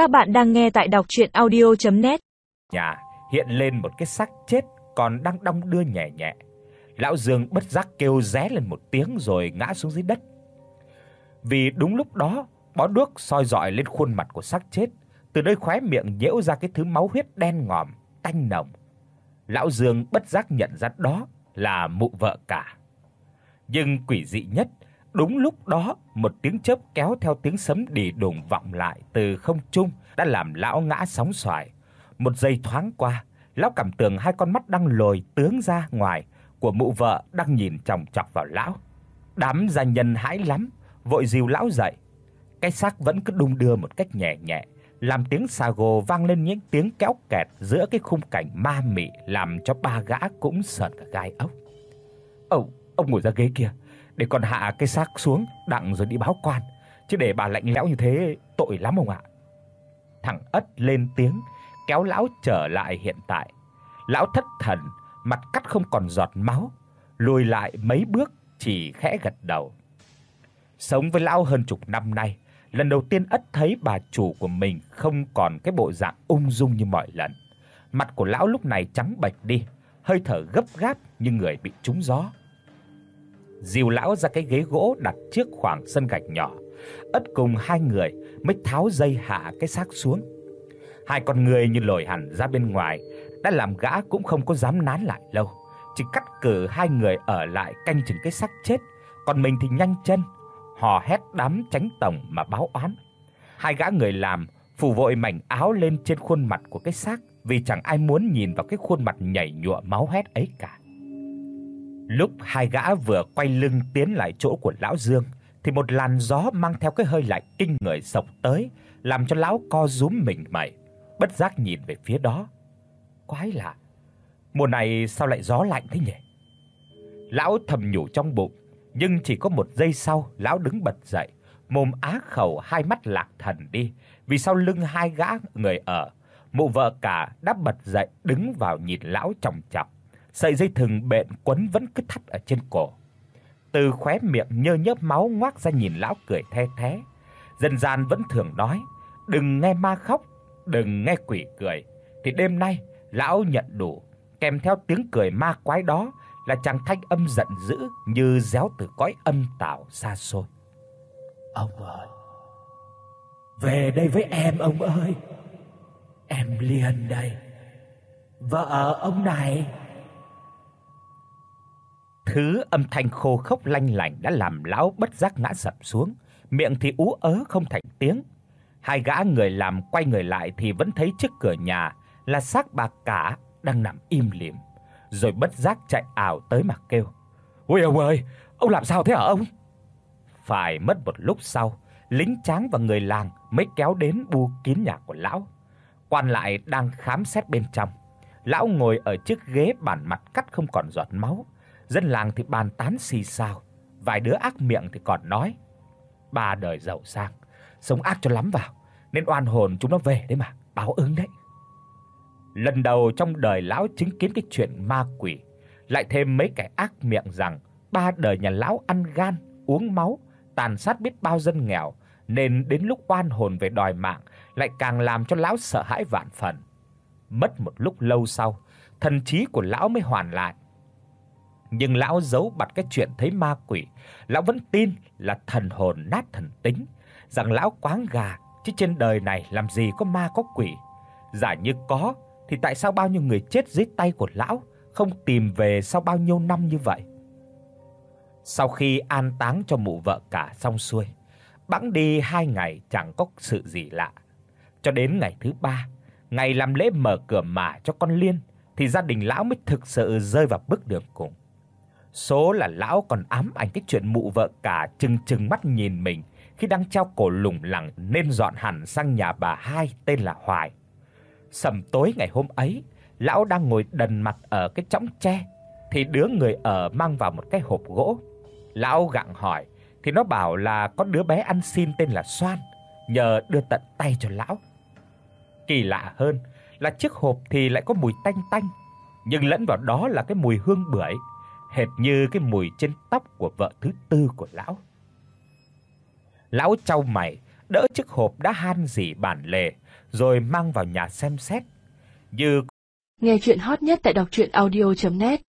Các bạn đang nghe tại đọc audio net Nhà hiện lên một cái xác chết còn đang đong đưa nhẹ nhẹ. Lão Dương bất giác kêu ré lên một tiếng rồi ngã xuống dưới đất. Vì đúng lúc đó, bó đuốc soi rọi lên khuôn mặt của xác chết, từ nơi khóe miệng nhễu ra cái thứ máu huyết đen ngòm, tanh nồng. Lão Dương bất giác nhận ra đó là mụ vợ cả. Nhưng quỷ dị nhất, đúng lúc đó, một tiếng chớp kéo theo tiếng sấm đì đùng vọng lại từ không trung đã làm lão ngã sóng xoài. Một giây thoáng qua, lão cảm tưởng hai con mắt đang lồi tướng ra ngoài của mụ vợ đang nhìn chòng chọc vào lão. Đám gia nhân hãi lắm, vội dìu lão dậy. Cái xác vẫn cứ đung đưa một cách nhẹ nhẹ, làm tiếng xà gồ vang lên những tiếng kéo kẹt giữa cái khung cảnh ma mị làm cho ba gã cũng sợn cả gai ốc. "Ông, ông ngồi ra ghế kia, để con hạ cái xác xuống đặng rồi đi báo quan, chứ để bà lạnh lẽo như thế tội lắm ông ạ." Thằng Ất lên tiếng, kéo lão trở lại hiện tại. Lão thất thần, mặt cắt không còn giọt máu, lùi lại mấy bước chỉ khẽ gật đầu. Sống với lão hơn chục năm nay, lần đầu tiên Ất thấy bà chủ của mình không còn cái bộ dạng ung dung như mọi lần. Mặt của lão lúc này trắng bệch đi, hơi thở gấp gáp như người bị trúng gió. Dìu lão ra cái ghế gỗ đặt trước khoảng sân gạch nhỏ. Ất cùng hai người mới tháo dây hạ cái xác xuống. Hai con người như lồi hẳn ra bên ngoài, đã làm gã cũng không có dám nán lại lâu, chỉ cắt cử hai người ở lại canh chừng cái xác chết, còn mình thì nhanh chân hò hét đám tránh tổng mà báo oán. Hai gã người làm phủ vội mảnh áo lên trên khuôn mặt của cái xác vì chẳng ai muốn nhìn vào cái khuôn mặt nhảy nhụa máu hét ấy cả. Lúc hai gã vừa quay lưng tiến lại chỗ của lão Dương thì một làn gió mang theo cái hơi lạnh kinh người sộc tới, làm cho lão co rúm mình mẩy, bất giác nhìn về phía đó. Quái lạ, mùa này sao lại gió lạnh thế nhỉ? Lão thầm nhủ trong bụng, nhưng chỉ có một giây sau, lão đứng bật dậy, mồm á khẩu hai mắt lạc thần đi, vì sau lưng hai gã người ở, mụ vợ cả đã bật dậy đứng vào nhìn lão chòng chọc. Sợi dây thừng bện quấn vẫn cứ thắt ở trên cổ. Từ khóe miệng nhơ nhớp máu ngoác ra nhìn lão cười the thé. Dân gian vẫn thường nói, đừng nghe ma khóc, đừng nghe quỷ cười, thì đêm nay lão nhận đủ, kèm theo tiếng cười ma quái đó là chàng thanh âm giận dữ như réo từ cõi âm tào xa xôi. Ông ơi, về đây với em ông ơi. Em liền đây. Vợ ông này. Thứ âm thanh khô khốc lanh lảnh đã làm lão bất giác ngã sập xuống, miệng thì ú ớ không thành tiếng. Hai gã người làm quay người lại thì vẫn thấy trước cửa nhà là xác bà cả đang nằm im lìm rồi bất giác chạy ảo tới mà kêu. "Ôi ông ơi, ông làm sao thế hả ông?" Phải mất một lúc sau, lính tráng và người làng mới kéo đến bu kín nhà của lão. Quan lại đang khám xét bên trong. Lão ngồi ở chiếc ghế bản mặt cắt không còn giọt máu. Dân làng thì bàn tán xì xào, vài đứa ác miệng thì còn nói: "Ba đời giàu sang, sống ác cho lắm vào, nên oan hồn chúng nó về đấy mà, báo ứng đấy." Lần đầu trong đời lão chứng kiến cái chuyện ma quỷ, lại thêm mấy kẻ ác miệng rằng ba đời nhà lão ăn gan, uống máu, tàn sát biết bao dân nghèo, nên đến lúc oan hồn về đòi mạng lại càng làm cho lão sợ hãi vạn phần. Mất một lúc lâu sau, thần trí của lão mới hoàn lại. Nhưng lão giấu bặt cái chuyện thấy ma quỷ, lão vẫn tin là thần hồn nát thần tính, rằng lão quáng gà chứ trên đời này làm gì có ma có quỷ. Giả như có thì tại sao bao nhiêu người chết dưới tay của lão không tìm về sau bao nhiêu năm như vậy? Sau khi an táng cho mụ vợ cả xong xuôi, bẵng đi 2 ngày chẳng có sự gì lạ. Cho đến ngày thứ ba, ngày làm lễ mở cửa mả cho con Liên thì gia đình lão mới thực sự rơi vào bước đường cùng. Số là lão còn ám ảnh cái chuyện mụ vợ cả trừng trừng mắt nhìn mình khi đang treo cổ lủng lẳng nên dọn hẳn sang nhà bà hai tên là Hoài. Sầm tối ngày hôm ấy, lão đang ngồi đần mặt ở cái chõng tre thì đứa người ở mang vào một cái hộp gỗ. Lão gặng hỏi thì nó bảo là có đứa bé ăn xin tên là Soan, nhờ đưa tận tay cho lão. Kỳ lạ hơn là chiếc hộp thì lại có mùi tanh tanh, nhưng lẫn vào đó là cái mùi hương bưởi, hệt như cái mùi trên tóc của vợ thứ tư của lão. Lão chau mày, đỡ chiếc hộp đã han rỉ bản lề rồi mang vào nhà xem xét. Như Nghe truyện hot nhất tại doctruyenaudio.net